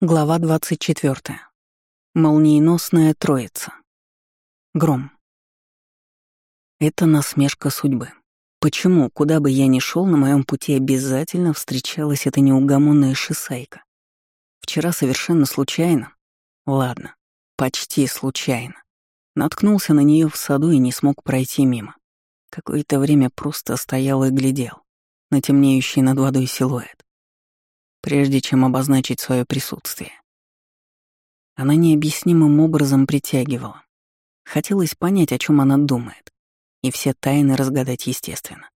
Глава 24. Молниеносная троица. Гром. Это насмешка судьбы. Почему, куда бы я ни шел, на моем пути обязательно встречалась эта неугомонная шисайка? Вчера совершенно случайно. Ладно, почти случайно. Наткнулся на нее в саду и не смог пройти мимо. Какое-то время просто стоял и глядел на темнеющий над водой силуэт прежде чем обозначить свое присутствие. Она необъяснимым образом притягивала. Хотелось понять, о чем она думает, и все тайны разгадать естественно.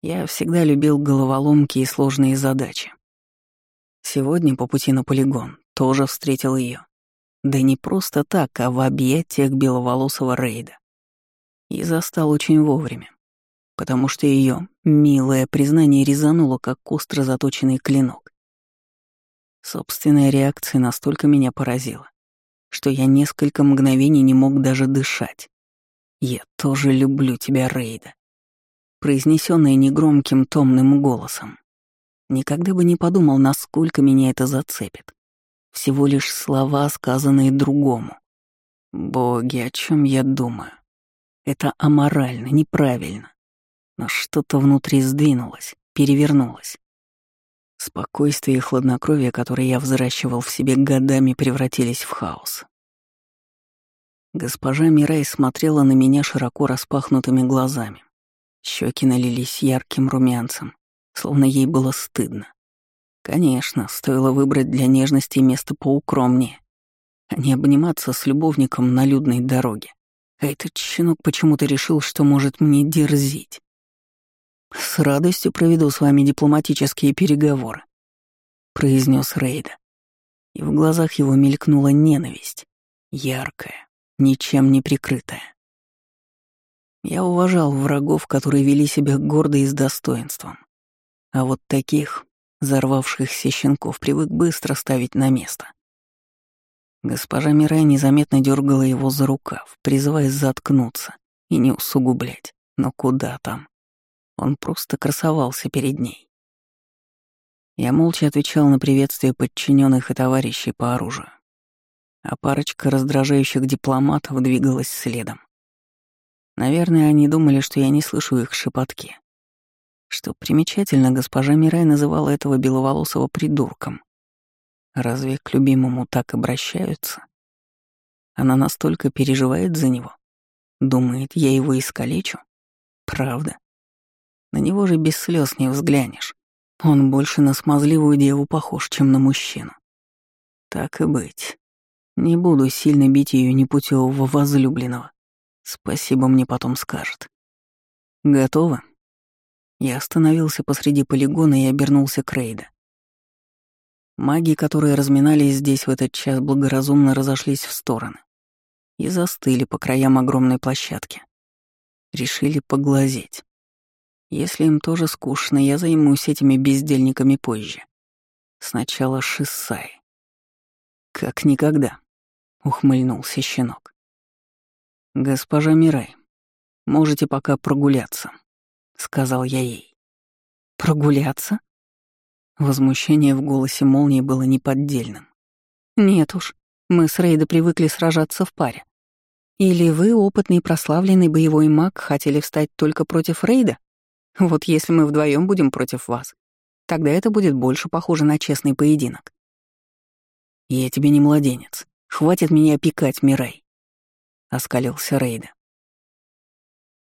Я всегда любил головоломки и сложные задачи. Сегодня по пути на полигон тоже встретил ее. Да не просто так, а в объятиях беловолосого рейда. И застал очень вовремя, потому что ее милое признание резануло, как остро заточенный клинок. Собственная реакция настолько меня поразила, что я несколько мгновений не мог даже дышать. «Я тоже люблю тебя, Рейда», произнесенное негромким томным голосом. Никогда бы не подумал, насколько меня это зацепит. Всего лишь слова, сказанные другому. Боги, о чем я думаю? Это аморально, неправильно. Но что-то внутри сдвинулось, перевернулось. Спокойствие и хладнокровие, которые я взращивал в себе годами, превратились в хаос. Госпожа Мирай смотрела на меня широко распахнутыми глазами. Щеки налились ярким румянцем, словно ей было стыдно. Конечно, стоило выбрать для нежности место поукромнее, а не обниматься с любовником на людной дороге. А этот щенок почему-то решил, что может мне дерзить. «С радостью проведу с вами дипломатические переговоры», — произнес Рейда. И в глазах его мелькнула ненависть, яркая, ничем не прикрытая. Я уважал врагов, которые вели себя гордо и с достоинством. А вот таких, взорвавшихся щенков, привык быстро ставить на место. Госпожа Мирай незаметно дергала его за рукав, призывая заткнуться и не усугублять. Но куда там? Он просто красовался перед ней. Я молча отвечал на приветствие подчиненных и товарищей по оружию. А парочка раздражающих дипломатов двигалась следом. Наверное, они думали, что я не слышу их шепотки. Что примечательно, госпожа Мирай называла этого беловолосого придурком. Разве к любимому так обращаются? Она настолько переживает за него. Думает, я его искалечу? Правда. На него же без слез не взглянешь. Он больше на смазливую деву похож, чем на мужчину. Так и быть. Не буду сильно бить ее непутевого возлюбленного. Спасибо мне потом скажет. Готово? Я остановился посреди полигона и обернулся к Рейда. Маги, которые разминались здесь в этот час, благоразумно разошлись в стороны и застыли по краям огромной площадки. Решили поглазеть. Если им тоже скучно, я займусь этими бездельниками позже. Сначала Шиссай. Как никогда, ухмыльнулся щенок. Госпожа Мирай, можете пока прогуляться, сказал я ей. Прогуляться? Возмущение в голосе молнии было неподдельным. Нет уж, мы с Рейда привыкли сражаться в паре. Или вы, опытный прославленный боевой маг, хотели встать только против Рейда? Вот если мы вдвоем будем против вас, тогда это будет больше похоже на честный поединок. Я тебе не младенец. Хватит меня опекать, Мирай. Оскалился Рейда.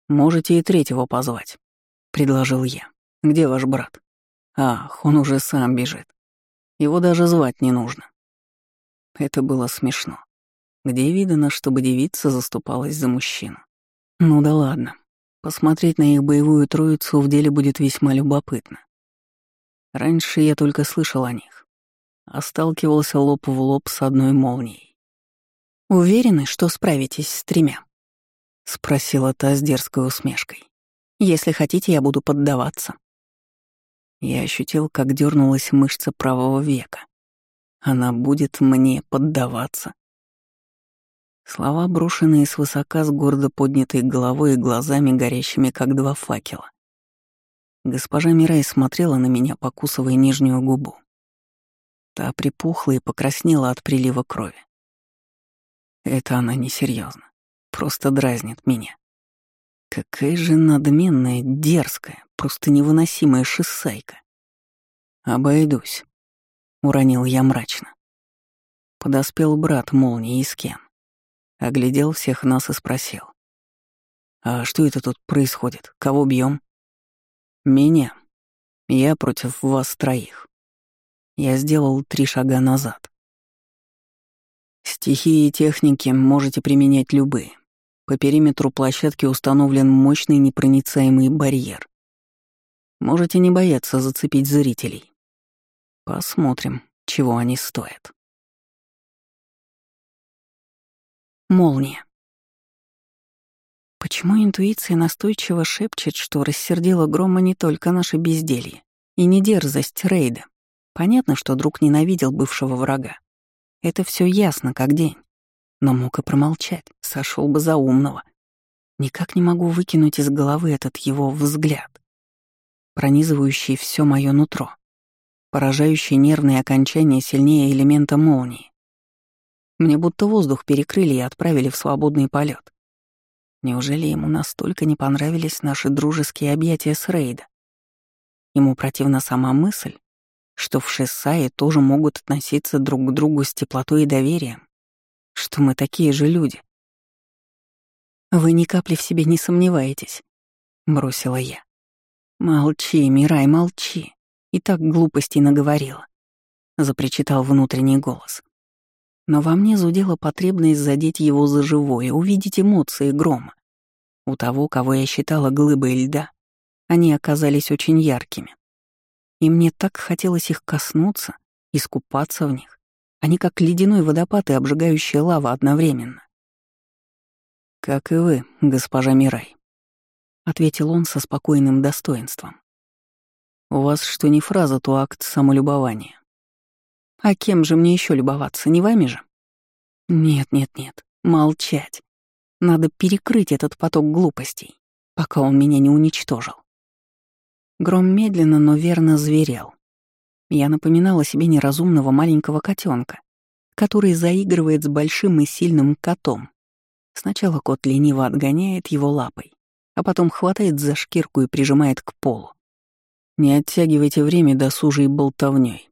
Можете и третьего позвать, предложил я. Где ваш брат? Ах, он уже сам бежит. Его даже звать не нужно. Это было смешно. Где видно, чтобы девица заступалась за мужчину? Ну да ладно. Посмотреть на их боевую троицу в деле будет весьма любопытно. Раньше я только слышал о них, а сталкивался лоб в лоб с одной молнией. «Уверены, что справитесь с тремя?» — спросила та с дерзкой усмешкой. «Если хотите, я буду поддаваться». Я ощутил, как дернулась мышца правого века. Она будет мне поддаваться. Слова, брошенные свысока с гордо поднятой головой и глазами, горящими, как два факела. Госпожа Мирай смотрела на меня, покусывая нижнюю губу. Та припухла и покраснела от прилива крови. Это она несерьезно, просто дразнит меня. Какая же надменная, дерзкая, просто невыносимая шиссайка. «Обойдусь», — уронил я мрачно. Подоспел брат молнии и Скен. Оглядел всех нас и спросил. «А что это тут происходит? Кого бьем? «Меня. Я против вас троих». Я сделал три шага назад. Стихии и техники можете применять любые. По периметру площадки установлен мощный непроницаемый барьер. Можете не бояться зацепить зрителей. Посмотрим, чего они стоят. Молния. Почему интуиция настойчиво шепчет, что рассердила грома не только наше безделье и не дерзость Рейда? Понятно, что друг ненавидел бывшего врага. Это все ясно, как день но мог и промолчать, сошел бы за умного. Никак не могу выкинуть из головы этот его взгляд, пронизывающий все мое нутро, поражающий нервные окончания сильнее элемента молнии. Мне будто воздух перекрыли и отправили в свободный полет. Неужели ему настолько не понравились наши дружеские объятия с Рейда? Ему противна сама мысль, что в Шессае тоже могут относиться друг к другу с теплотой и доверием, что мы такие же люди. «Вы ни капли в себе не сомневаетесь», — бросила я. «Молчи, Мирай, молчи. И так глупостей наговорила», — запричитал внутренний голос. Но во мне зудела потребность задеть его за живое, увидеть эмоции грома. У того, кого я считала глыбой льда, они оказались очень яркими. И мне так хотелось их коснуться, искупаться в них, они как ледяной водопад и обжигающая лава одновременно. «Как и вы, госпожа Мирай», — ответил он со спокойным достоинством. «У вас что не фраза, то акт самолюбования». «А кем же мне еще любоваться, не вами же?» «Нет, нет, нет, молчать. Надо перекрыть этот поток глупостей, пока он меня не уничтожил». Гром медленно, но верно зверел. Я напоминала себе неразумного маленького котенка, который заигрывает с большим и сильным котом. Сначала кот лениво отгоняет его лапой, а потом хватает за шкирку и прижимает к полу. «Не оттягивайте время досужей болтовнёй», —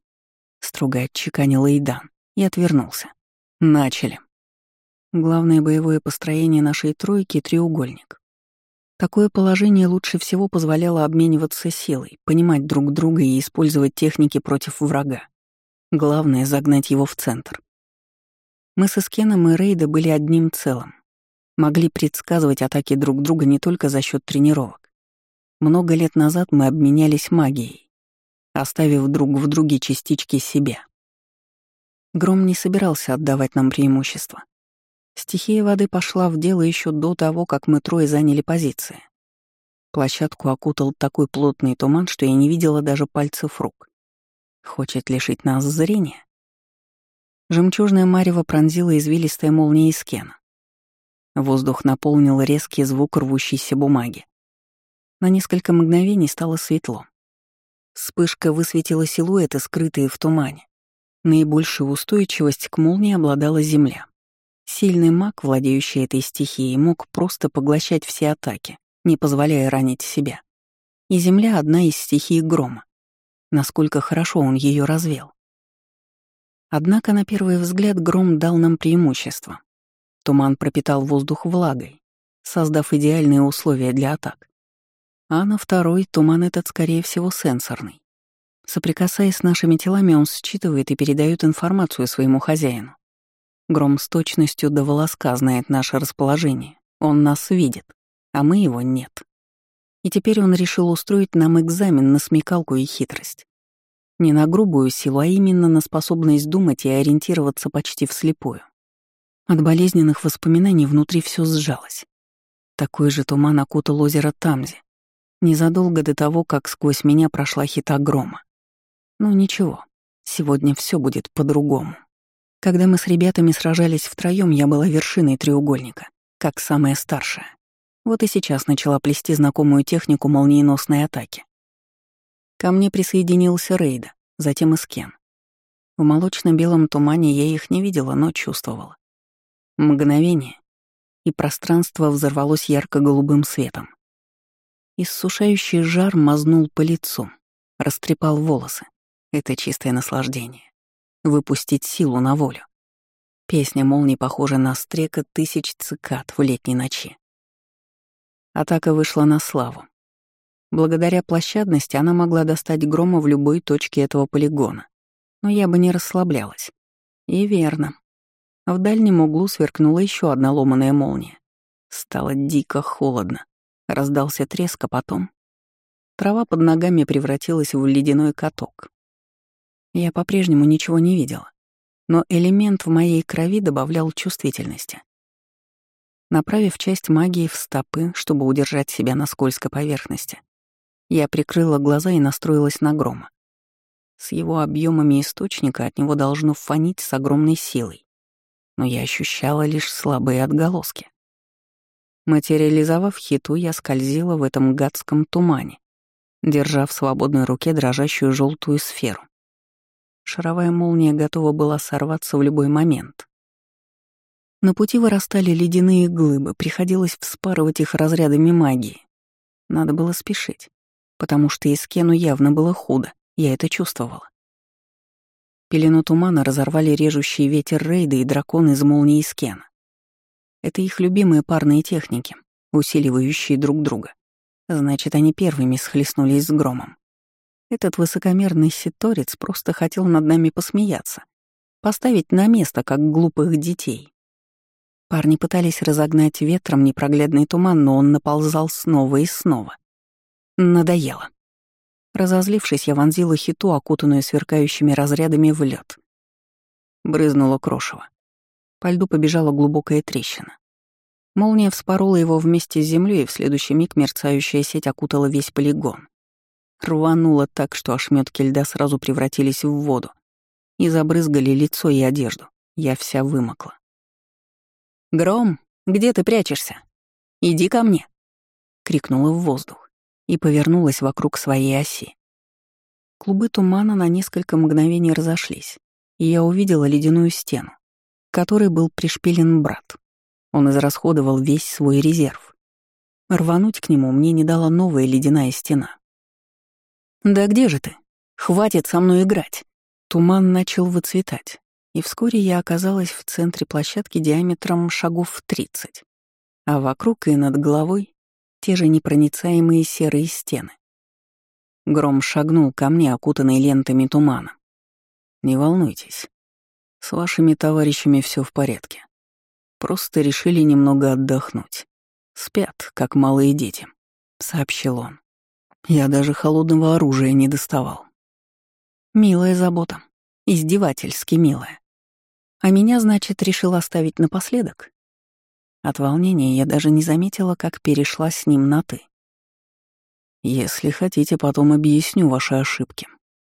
строго отчеканил Эйдан и отвернулся. «Начали». Главное боевое построение нашей тройки — треугольник. Такое положение лучше всего позволяло обмениваться силой, понимать друг друга и использовать техники против врага. Главное — загнать его в центр. Мы со Скеном и Рейда были одним целым. Могли предсказывать атаки друг друга не только за счет тренировок. Много лет назад мы обменялись магией, оставив друг в друге частички себя. Гром не собирался отдавать нам преимущество. Стихия воды пошла в дело еще до того, как мы трое заняли позиции. Площадку окутал такой плотный туман, что я не видела даже пальцев рук. Хочет лишить нас зрения? Жемчужная марево пронзила извилистая молния из кена. Воздух наполнил резкий звук рвущейся бумаги. На несколько мгновений стало светло. Вспышка высветила силуэты, скрытые в тумане. Наибольшую устойчивость к молнии обладала Земля. Сильный маг, владеющий этой стихией, мог просто поглощать все атаки, не позволяя ранить себя. И Земля — одна из стихий грома. Насколько хорошо он ее развел. Однако на первый взгляд гром дал нам преимущество. Туман пропитал воздух влагой, создав идеальные условия для атак. А на второй туман этот, скорее всего, сенсорный. Соприкасаясь с нашими телами, он считывает и передает информацию своему хозяину. Гром с точностью до волоска знает наше расположение. Он нас видит, а мы его нет. И теперь он решил устроить нам экзамен на смекалку и хитрость. Не на грубую силу, а именно на способность думать и ориентироваться почти вслепую. От болезненных воспоминаний внутри все сжалось. Такой же туман окутал озеро Тамзи, незадолго до того, как сквозь меня прошла хита грома. Ну ничего, сегодня все будет по-другому. Когда мы с ребятами сражались втроем, я была вершиной треугольника, как самая старшая. Вот и сейчас начала плести знакомую технику молниеносной атаки. Ко мне присоединился Рейда, затем и Скен. В молочно-белом тумане я их не видела, но чувствовала. Мгновение, и пространство взорвалось ярко-голубым светом. Иссушающий жар мазнул по лицу, растрепал волосы. Это чистое наслаждение. Выпустить силу на волю. Песня молнии похожа на стрекот тысяч цикад в летней ночи. Атака вышла на славу. Благодаря площадности она могла достать грома в любой точке этого полигона. Но я бы не расслаблялась. И верно. В дальнем углу сверкнула еще одна ломаная молния. Стало дико холодно. Раздался треск, а потом... Трава под ногами превратилась в ледяной каток. Я по-прежнему ничего не видела, но элемент в моей крови добавлял чувствительности. Направив часть магии в стопы, чтобы удержать себя на скользкой поверхности, я прикрыла глаза и настроилась на грома. С его объемами источника от него должно фонить с огромной силой. Но я ощущала лишь слабые отголоски. Материализовав хиту, я скользила в этом гадском тумане, держа в свободной руке дрожащую желтую сферу. Шаровая молния готова была сорваться в любой момент. На пути вырастали ледяные глыбы, приходилось вспарывать их разрядами магии. Надо было спешить потому что Искену явно было худо, я это чувствовала. Пелену тумана разорвали режущий ветер рейда и дракон из молнии Искена. Это их любимые парные техники, усиливающие друг друга. Значит, они первыми схлестнулись с громом. Этот высокомерный ситорец просто хотел над нами посмеяться, поставить на место, как глупых детей. Парни пытались разогнать ветром непроглядный туман, но он наползал снова и снова. Надоело. Разозлившись, я вонзила хиту, окутанную сверкающими разрядами, в лед. Брызнуло крошево. По льду побежала глубокая трещина. Молния вспорола его вместе с землей, и в следующий миг мерцающая сеть окутала весь полигон. Рвануло так, что ошметки льда сразу превратились в воду и забрызгали лицо и одежду. Я вся вымокла. «Гром, где ты прячешься? Иди ко мне!» — крикнула в воздух и повернулась вокруг своей оси. Клубы тумана на несколько мгновений разошлись, и я увидела ледяную стену, которой был пришпилен брат. Он израсходовал весь свой резерв. Рвануть к нему мне не дала новая ледяная стена. «Да где же ты? Хватит со мной играть!» Туман начал выцветать, и вскоре я оказалась в центре площадки диаметром шагов в тридцать, а вокруг и над головой те же непроницаемые серые стены. Гром шагнул ко мне, окутанный лентами тумана. «Не волнуйтесь. С вашими товарищами все в порядке. Просто решили немного отдохнуть. Спят, как малые дети», — сообщил он. «Я даже холодного оружия не доставал». «Милая забота. Издевательски милая. А меня, значит, решил оставить напоследок?» От волнения я даже не заметила, как перешла с ним на «ты». «Если хотите, потом объясню ваши ошибки»,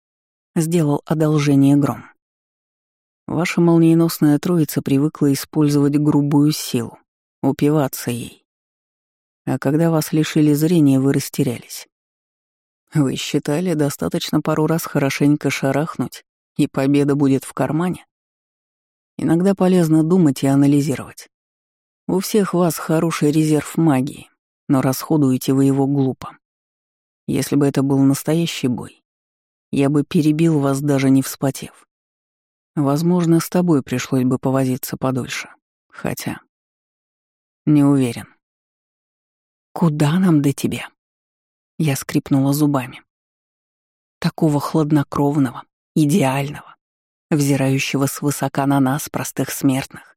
— сделал одолжение Гром. Ваша молниеносная троица привыкла использовать грубую силу, упиваться ей. А когда вас лишили зрения, вы растерялись. Вы считали, достаточно пару раз хорошенько шарахнуть, и победа будет в кармане? Иногда полезно думать и анализировать. У всех вас хороший резерв магии, но расходуете вы его глупо. Если бы это был настоящий бой, я бы перебил вас, даже не вспотев. Возможно, с тобой пришлось бы повозиться подольше. Хотя... Не уверен. «Куда нам до тебя?» Я скрипнула зубами. Такого хладнокровного, идеального, взирающего свысока на нас, простых смертных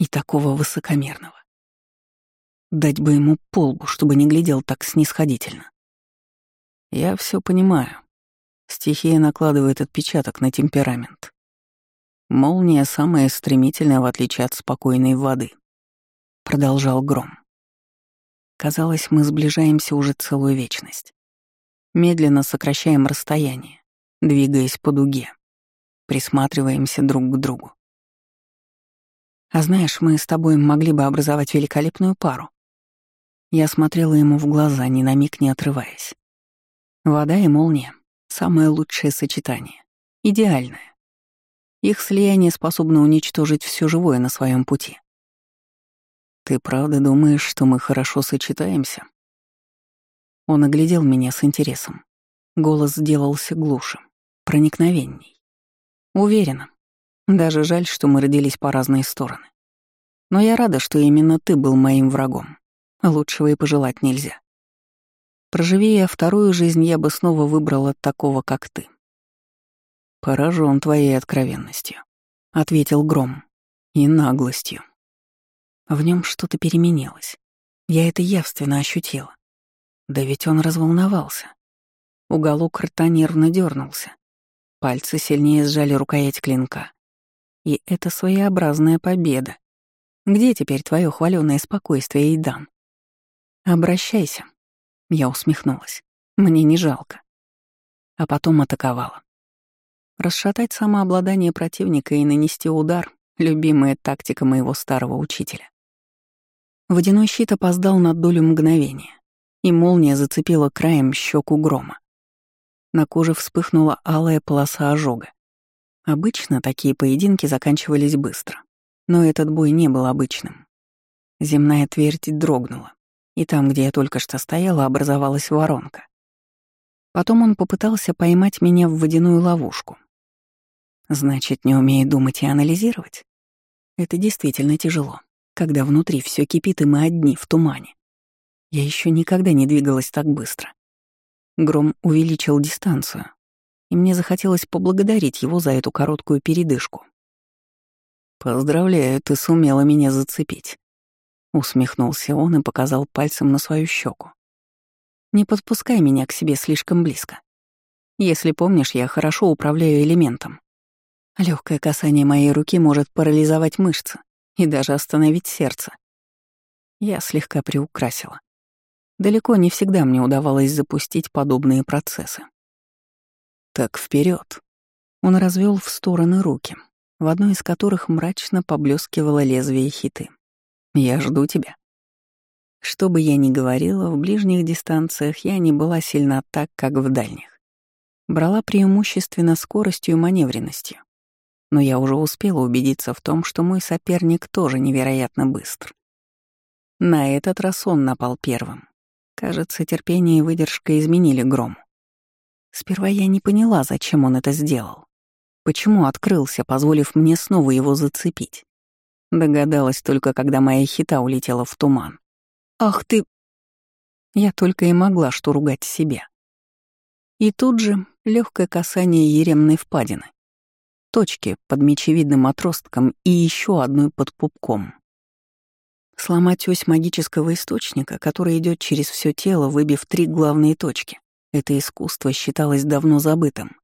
и такого высокомерного. Дать бы ему полбу, чтобы не глядел так снисходительно. Я все понимаю. Стихия накладывает отпечаток на темперамент. Молния самая стремительная, в отличие от спокойной воды. Продолжал гром. Казалось, мы сближаемся уже целую вечность. Медленно сокращаем расстояние, двигаясь по дуге. Присматриваемся друг к другу. А знаешь, мы с тобой могли бы образовать великолепную пару. Я смотрела ему в глаза, ни на миг не отрываясь. Вода и молния — самое лучшее сочетание. идеальное. Их слияние способно уничтожить все живое на своем пути. «Ты правда думаешь, что мы хорошо сочетаемся?» Он оглядел меня с интересом. Голос сделался глуше, проникновенней. Уверена. Даже жаль, что мы родились по разные стороны. Но я рада, что именно ты был моим врагом. Лучшего и пожелать нельзя. Проживи вторую жизнь, я бы снова выбрала такого, как ты. «Поражен твоей откровенностью», — ответил Гром. «И наглостью». В нем что-то переменилось. Я это явственно ощутила. Да ведь он разволновался. Уголок рта нервно дернулся. Пальцы сильнее сжали рукоять клинка. И это своеобразная победа. Где теперь твое хваленое спокойствие, Идан? Обращайся. Я усмехнулась. Мне не жалко. А потом атаковала. Расшатать самообладание противника и нанести удар — любимая тактика моего старого учителя. Водяной щит опоздал на долю мгновения, и молния зацепила краем щеку грома. На коже вспыхнула алая полоса ожога. Обычно такие поединки заканчивались быстро, но этот бой не был обычным. Земная твердь дрогнула, и там, где я только что стояла, образовалась воронка. Потом он попытался поймать меня в водяную ловушку. Значит, не умеет думать и анализировать? Это действительно тяжело когда внутри все кипит, и мы одни в тумане. Я еще никогда не двигалась так быстро. Гром увеличил дистанцию, и мне захотелось поблагодарить его за эту короткую передышку. «Поздравляю, ты сумела меня зацепить», — усмехнулся он и показал пальцем на свою щеку. «Не подпускай меня к себе слишком близко. Если помнишь, я хорошо управляю элементом. Легкое касание моей руки может парализовать мышцы, и даже остановить сердце. Я слегка приукрасила. Далеко не всегда мне удавалось запустить подобные процессы. Так вперед. Он развел в стороны руки, в одной из которых мрачно поблескивало лезвие хиты. «Я жду тебя». Что бы я ни говорила, в ближних дистанциях я не была сильна так, как в дальних. Брала преимущественно скоростью и маневренностью но я уже успела убедиться в том, что мой соперник тоже невероятно быстр. На этот раз он напал первым. Кажется, терпение и выдержка изменили грому. Сперва я не поняла, зачем он это сделал. Почему открылся, позволив мне снова его зацепить. Догадалась только, когда моя хита улетела в туман. «Ах ты!» Я только и могла что ругать себя. И тут же легкое касание еремной впадины точки под мечевидным отростком и еще одной под пупком. Сломать ось магического источника, который идет через все тело, выбив три главные точки. Это искусство считалось давно забытым.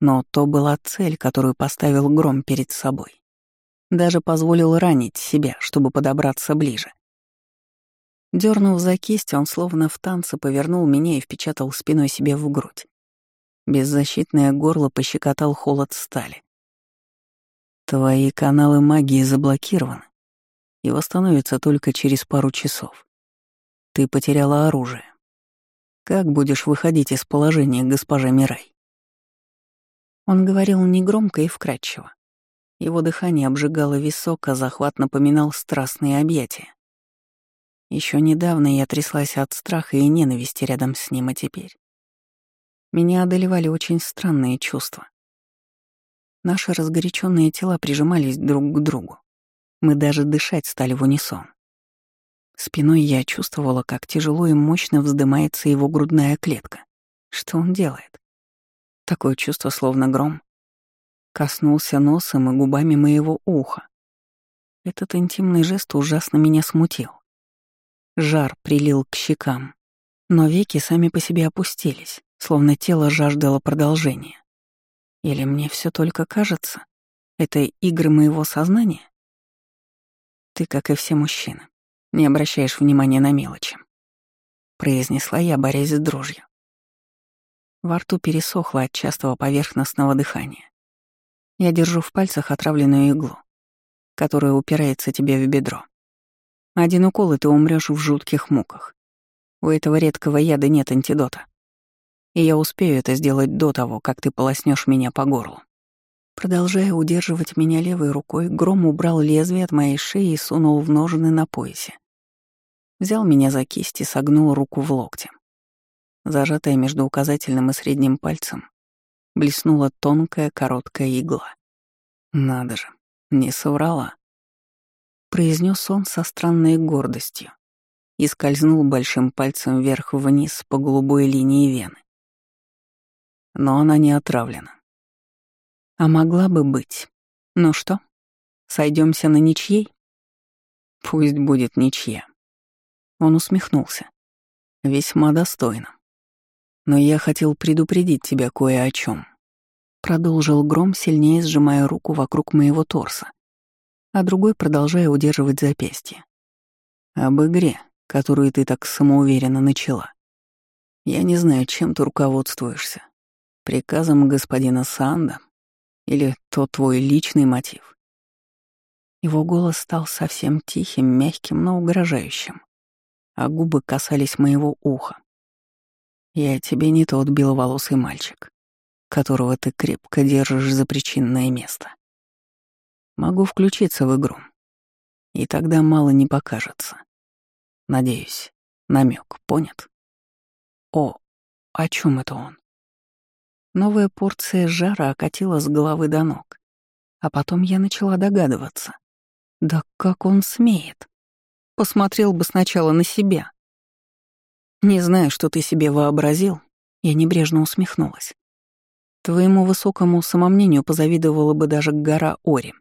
Но то была цель, которую поставил Гром перед собой. Даже позволил ранить себя, чтобы подобраться ближе. Дернув за кисть, он словно в танце повернул меня и впечатал спиной себе в грудь. Беззащитное горло пощекотал холод стали. Твои каналы магии заблокированы и восстановятся только через пару часов. Ты потеряла оружие. Как будешь выходить из положения, госпожа Мирай? Он говорил негромко и вкрадчиво. Его дыхание обжигало висок, а захват напоминал страстные объятия. Еще недавно я тряслась от страха и ненависти рядом с ним, а теперь... Меня одолевали очень странные чувства. Наши разгоряченные тела прижимались друг к другу. Мы даже дышать стали в унисон. Спиной я чувствовала, как тяжело и мощно вздымается его грудная клетка. Что он делает? Такое чувство, словно гром. Коснулся носом и губами моего уха. Этот интимный жест ужасно меня смутил. Жар прилил к щекам, но веки сами по себе опустились словно тело жаждало продолжения. Или мне все только кажется? Это игры моего сознания? Ты, как и все мужчины, не обращаешь внимания на мелочи. Произнесла я, борясь с дрожью. Во рту пересохло от частого поверхностного дыхания. Я держу в пальцах отравленную иглу, которая упирается тебе в бедро. Один укол, и ты умрешь в жутких муках. У этого редкого яда нет антидота. и я успею это сделать до того, как ты полоснешь меня по горлу. Продолжая удерживать меня левой рукой, Гром убрал лезвие от моей шеи и сунул в ножны на поясе. Взял меня за кисть и согнул руку в локте. Зажатая между указательным и средним пальцем, блеснула тонкая короткая игла. Надо же, не соврала. Произнес он со странной гордостью и скользнул большим пальцем вверх-вниз по голубой линии вены. Но она не отравлена. А могла бы быть. Ну что, сойдемся на ничьей? Пусть будет ничья. Он усмехнулся. Весьма достойно. Но я хотел предупредить тебя кое о чем. Продолжил Гром, сильнее сжимая руку вокруг моего торса, а другой продолжая удерживать запястье. Об игре, которую ты так самоуверенно начала. Я не знаю, чем ты руководствуешься. Приказом господина Санда или тот твой личный мотив. Его голос стал совсем тихим, мягким, но угрожающим, а губы касались моего уха. Я тебе не тот беловолосый мальчик, которого ты крепко держишь за причинное место. Могу включиться в игру, и тогда мало не покажется. Надеюсь, намек понят? О, о чем это он? Новая порция жара окатила с головы до ног, а потом я начала догадываться. Да как он смеет? Посмотрел бы сначала на себя. Не знаю, что ты себе вообразил, я небрежно усмехнулась. Твоему высокому самомнению позавидовала бы даже гора Ори.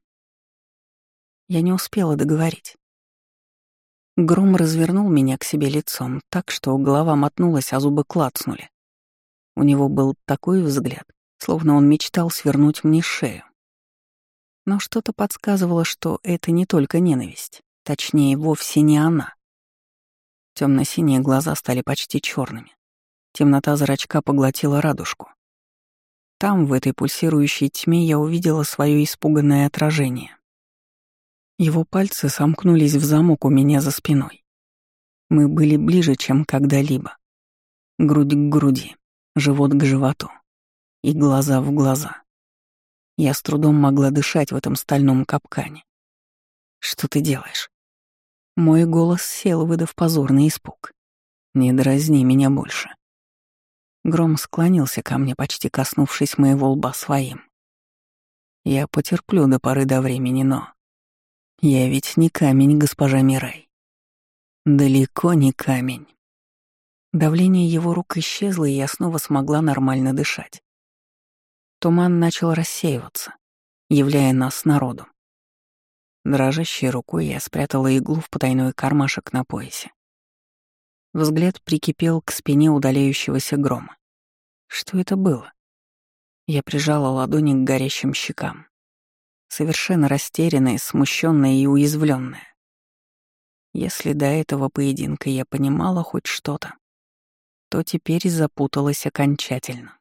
Я не успела договорить. Гром развернул меня к себе лицом так, что голова мотнулась, а зубы клацнули. У него был такой взгляд, словно он мечтал свернуть мне шею. Но что-то подсказывало, что это не только ненависть, точнее, вовсе не она. Темно-синие глаза стали почти черными. Темнота зрачка поглотила радужку. Там, в этой пульсирующей тьме, я увидела свое испуганное отражение. Его пальцы сомкнулись в замок у меня за спиной. Мы были ближе, чем когда-либо. Грудь к груди, живот к животу и глаза в глаза. Я с трудом могла дышать в этом стальном капкане. «Что ты делаешь?» Мой голос сел, выдав позорный испуг. «Не дразни меня больше». Гром склонился ко мне, почти коснувшись моего лба своим. «Я потерплю до поры до времени, но...» Я ведь не камень, госпожа Мирай. Далеко не камень. Давление его рук исчезло, и я снова смогла нормально дышать. Туман начал рассеиваться, являя нас народу. Дрожащей рукой я спрятала иглу в потайной кармашек на поясе. Взгляд прикипел к спине удаляющегося грома. Что это было? Я прижала ладони к горящим щекам совершенно растерянная, смущенная и уязвленная. Если до этого поединка я понимала хоть что-то, то теперь запуталась окончательно.